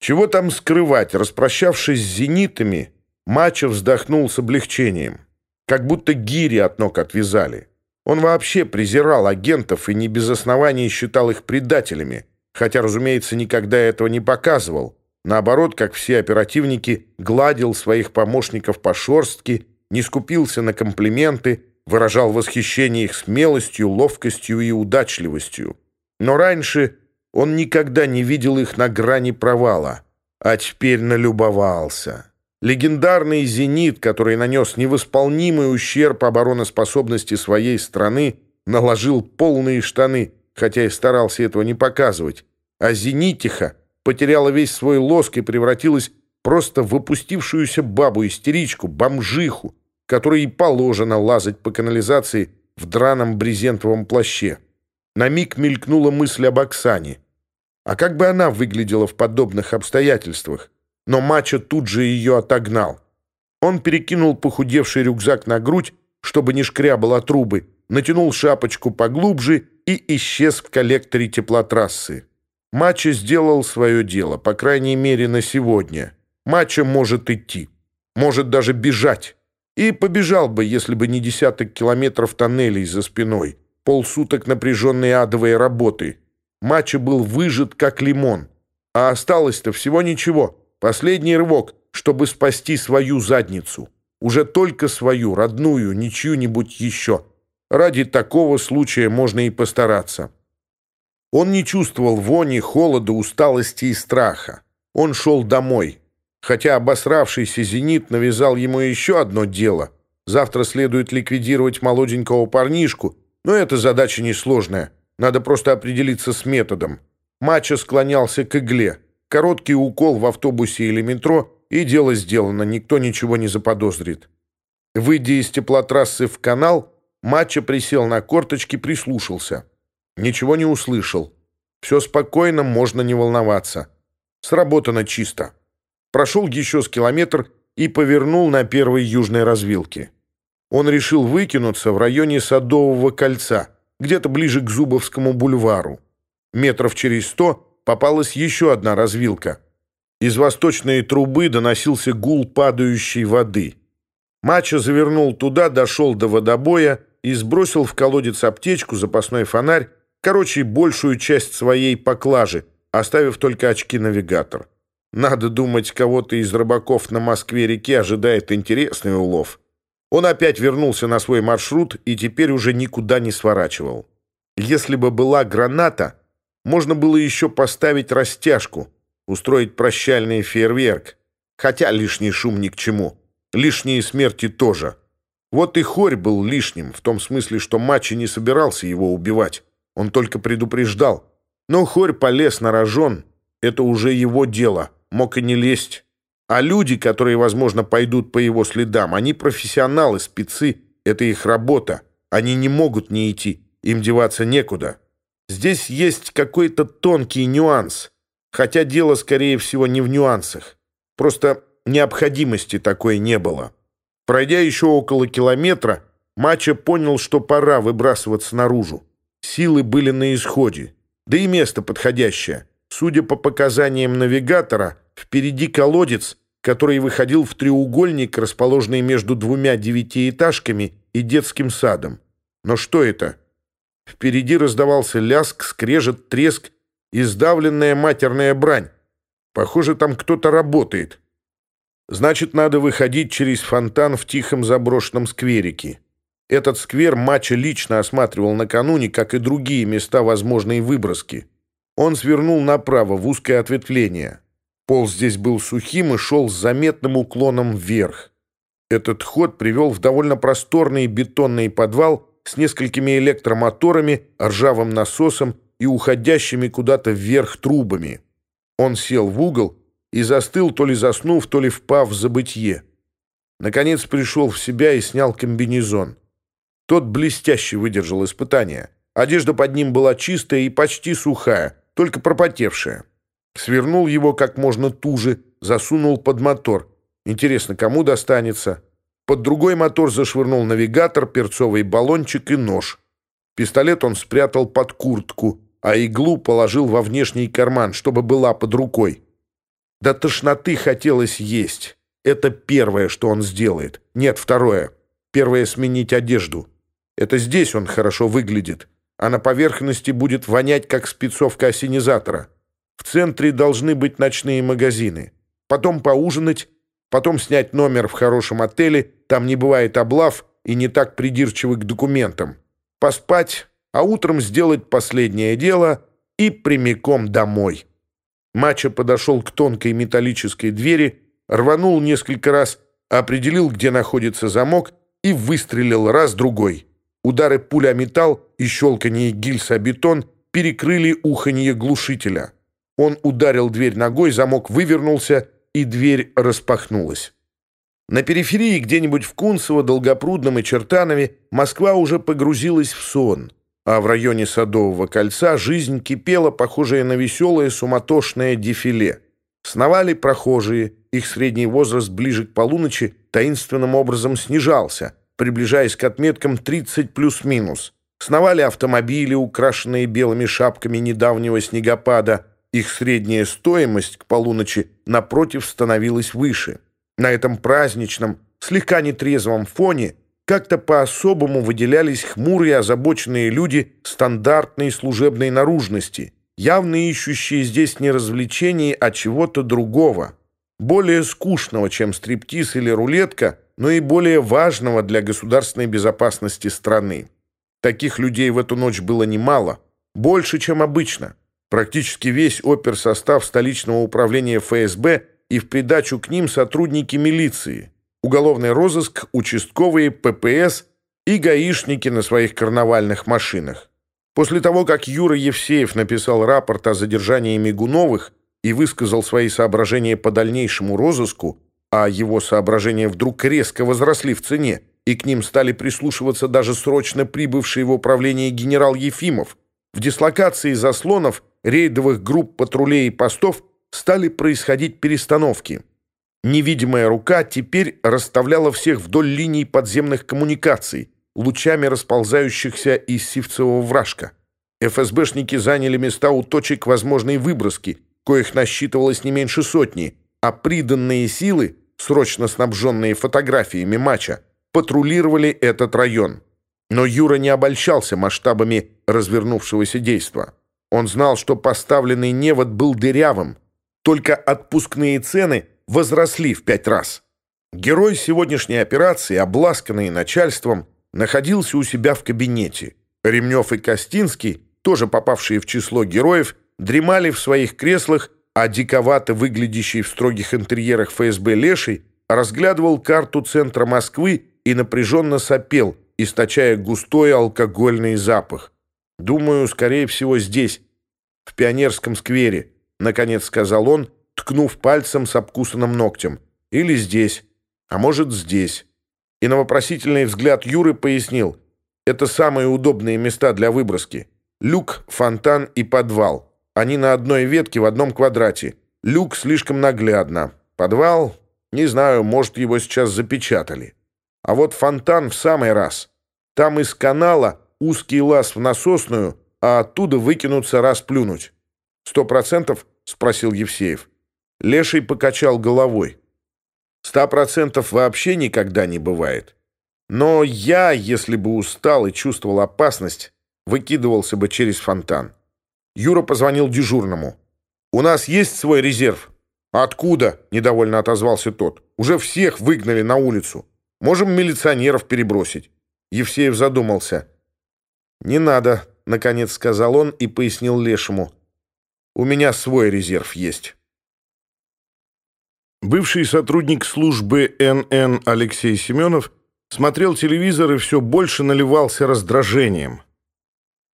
Чего там скрывать, распрощавшись с зенитами, Мачо вздохнул с облегчением. Как будто гири от ног отвязали. Он вообще презирал агентов и не без оснований считал их предателями, хотя, разумеется, никогда этого не показывал. Наоборот, как все оперативники, гладил своих помощников по шорстке, не скупился на комплименты, выражал восхищение их смелостью, ловкостью и удачливостью. Но раньше Он никогда не видел их на грани провала, а теперь налюбовался. Легендарный «Зенит», который нанес невосполнимый ущерб обороноспособности своей страны, наложил полные штаны, хотя и старался этого не показывать. А «Зенитиха» потеряла весь свой лоск и превратилась просто в опустившуюся бабу-истеричку, бомжиху, которой и положено лазать по канализации в драном брезентовом плаще. На миг мелькнула мысль об Оксане — А как бы она выглядела в подобных обстоятельствах? Но Мачо тут же ее отогнал. Он перекинул похудевший рюкзак на грудь, чтобы не шкрябало трубы, натянул шапочку поглубже и исчез в коллекторе теплотрассы. Мачо сделал свое дело, по крайней мере, на сегодня. Мачо может идти, может даже бежать. И побежал бы, если бы не десяток километров тоннелей за спиной полсуток напряженной адовой работы. Мачо был выжат, как лимон. А осталось-то всего ничего. Последний рывок, чтобы спасти свою задницу. Уже только свою, родную, не чью-нибудь еще. Ради такого случая можно и постараться. Он не чувствовал вони, холода, усталости и страха. Он шел домой. Хотя обосравшийся «Зенит» навязал ему еще одно дело. Завтра следует ликвидировать молоденького парнишку, но эта задача несложная. Надо просто определиться с методом. Мачо склонялся к игле. Короткий укол в автобусе или метро, и дело сделано, никто ничего не заподозрит. Выйдя из теплотрассы в канал, Мачо присел на корточки, прислушался. Ничего не услышал. Все спокойно, можно не волноваться. Сработано чисто. Прошел еще с километр и повернул на первой южной развилке. Он решил выкинуться в районе Садового кольца — где-то ближе к Зубовскому бульвару. Метров через сто попалась еще одна развилка. Из восточной трубы доносился гул падающей воды. Мачо завернул туда, дошел до водобоя и сбросил в колодец аптечку, запасной фонарь, короче, большую часть своей поклажи, оставив только очки-навигатор. Надо думать, кого-то из рыбаков на Москве-реке ожидает интересный улов. Он опять вернулся на свой маршрут и теперь уже никуда не сворачивал. Если бы была граната, можно было еще поставить растяжку, устроить прощальный фейерверк. Хотя лишний шум ни к чему. Лишние смерти тоже. Вот и Хорь был лишним, в том смысле, что Мачи не собирался его убивать. Он только предупреждал. Но Хорь полез на рожон. Это уже его дело. Мог и не лезть. А люди, которые, возможно, пойдут по его следам, они профессионалы, спецы, это их работа. Они не могут не идти, им деваться некуда. Здесь есть какой-то тонкий нюанс, хотя дело, скорее всего, не в нюансах. Просто необходимости такой не было. Пройдя еще около километра, Мача понял, что пора выбрасываться наружу. Силы были на исходе, да и место подходящее. Судя по показаниям навигатора, впереди колодец, который выходил в треугольник, расположенный между двумя девятиэтажками и детским садом. Но что это? Впереди раздавался ляск, скрежет, треск и сдавленная матерная брань. Похоже, там кто-то работает. Значит, надо выходить через фонтан в тихом заброшенном скверике. Этот сквер Мача лично осматривал накануне, как и другие места возможной выброски. Он свернул направо в узкое ответвление. Пол здесь был сухим и шел с заметным уклоном вверх. Этот ход привел в довольно просторный бетонный подвал с несколькими электромоторами, ржавым насосом и уходящими куда-то вверх трубами. Он сел в угол и застыл, то ли заснув, то ли впав в забытье. Наконец пришел в себя и снял комбинезон. Тот блестяще выдержал испытание. Одежда под ним была чистая и почти сухая, только пропотевшая. Свернул его как можно туже, засунул под мотор. Интересно, кому достанется? Под другой мотор зашвырнул навигатор, перцовый баллончик и нож. Пистолет он спрятал под куртку, а иглу положил во внешний карман, чтобы была под рукой. До тошноты хотелось есть. Это первое, что он сделает. Нет, второе. Первое — сменить одежду. Это здесь он хорошо выглядит, а на поверхности будет вонять, как спецовка осенизатора. В центре должны быть ночные магазины. Потом поужинать, потом снять номер в хорошем отеле, там не бывает облав и не так придирчивы к документам. Поспать, а утром сделать последнее дело и прямиком домой. Мачо подошел к тонкой металлической двери, рванул несколько раз, определил, где находится замок, и выстрелил раз-другой. Удары пули о металл и щелканье гильз о бетон перекрыли уханье глушителя. Он ударил дверь ногой, замок вывернулся, и дверь распахнулась. На периферии, где-нибудь в Кунцево, Долгопрудном и Чертанове, Москва уже погрузилась в сон, а в районе Садового кольца жизнь кипела, похожая на веселое суматошное дефиле. Сновали прохожие, их средний возраст ближе к полуночи таинственным образом снижался, приближаясь к отметкам 30 плюс-минус. Сновали автомобили, украшенные белыми шапками недавнего снегопада. Их средняя стоимость к полуночи, напротив, становилась выше. На этом праздничном, слегка нетрезвом фоне как-то по-особому выделялись хмурые озабоченные люди стандартной служебной наружности, явно ищущие здесь не развлечений, а чего-то другого, более скучного, чем стриптиз или рулетка, но и более важного для государственной безопасности страны. Таких людей в эту ночь было немало, больше, чем обычно. Практически весь оперсостав столичного управления ФСБ и в придачу к ним сотрудники милиции, уголовный розыск, участковые, ППС и гаишники на своих карнавальных машинах. После того, как Юра Евсеев написал рапорт о задержании Мигуновых и высказал свои соображения по дальнейшему розыску, а его соображения вдруг резко возросли в цене, и к ним стали прислушиваться даже срочно прибывший в управление генерал Ефимов, в дислокации заслонов – рейдовых групп патрулей и постов стали происходить перестановки. Невидимая рука теперь расставляла всех вдоль линий подземных коммуникаций, лучами расползающихся из сивцевого вражка. ФСБшники заняли места у точек возможной выброски, коих насчитывалось не меньше сотни, а приданные силы, срочно снабженные фотографиями матча, патрулировали этот район. Но Юра не обольщался масштабами развернувшегося действия. действа. Он знал, что поставленный невод был дырявым, только отпускные цены возросли в пять раз. Герой сегодняшней операции, обласканный начальством, находился у себя в кабинете. Ремнев и Костинский, тоже попавшие в число героев, дремали в своих креслах, а диковато выглядящий в строгих интерьерах ФСБ Леший разглядывал карту центра Москвы и напряженно сопел, источая густой алкогольный запах. «Думаю, скорее всего, здесь, в Пионерском сквере», — наконец сказал он, ткнув пальцем с обкусанным ногтем. «Или здесь, а может, здесь». И на вопросительный взгляд Юры пояснил. «Это самые удобные места для выброски. Люк, фонтан и подвал. Они на одной ветке в одном квадрате. Люк слишком наглядно. Подвал, не знаю, может, его сейчас запечатали. А вот фонтан в самый раз. Там из канала узкий лаз в насосную, а оттуда выкинуться раз плюнуть? «Сто процентов?» — спросил Евсеев. Леший покачал головой. «Ста процентов вообще никогда не бывает. Но я, если бы устал и чувствовал опасность, выкидывался бы через фонтан». Юра позвонил дежурному. «У нас есть свой резерв?» «Откуда?» — недовольно отозвался тот. «Уже всех выгнали на улицу. Можем милиционеров перебросить». Евсеев задумался. «Не надо», — наконец сказал он и пояснил Лешему. «У меня свой резерв есть». Бывший сотрудник службы НН Алексей Семенов смотрел телевизор и все больше наливался раздражением.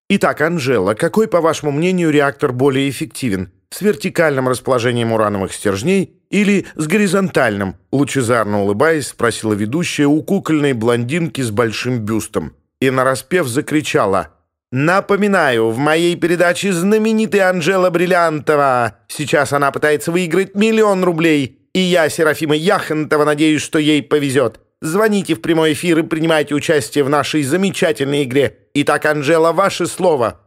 «Итак, Анжела, какой, по вашему мнению, реактор более эффективен? С вертикальным расположением урановых стержней или с горизонтальным?» Лучезарно улыбаясь, спросила ведущая у кукольной блондинки с большим бюстом и нараспев закричала «Напоминаю, в моей передаче знаменитая Анжела Бриллиантова. Сейчас она пытается выиграть миллион рублей, и я, Серафима Яхонтова, надеюсь, что ей повезет. Звоните в прямой эфир и принимайте участие в нашей замечательной игре. Итак, Анжела, ваше слово».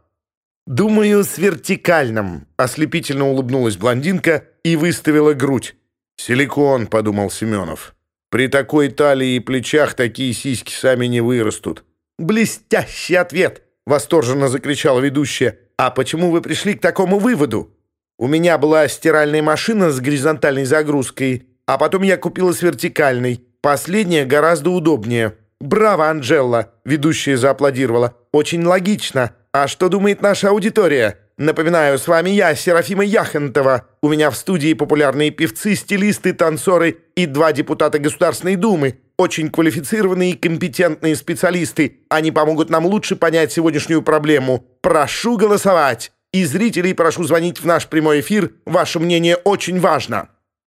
«Думаю, с вертикальным», — ослепительно улыбнулась блондинка и выставила грудь. «Силикон», — подумал Семенов. «При такой талии и плечах такие сиськи сами не вырастут. «Блестящий ответ!» — восторженно закричала ведущая. «А почему вы пришли к такому выводу?» «У меня была стиральная машина с горизонтальной загрузкой, а потом я купила с вертикальной. Последняя гораздо удобнее». «Браво, Анжела!» — ведущая зааплодировала. «Очень логично. А что думает наша аудитория?» Напоминаю, с вами я, Серафима Яхонтова. У меня в студии популярные певцы, стилисты, танцоры и два депутата Государственной Думы. Очень квалифицированные и компетентные специалисты. Они помогут нам лучше понять сегодняшнюю проблему. Прошу голосовать. И зрителей прошу звонить в наш прямой эфир. Ваше мнение очень важно.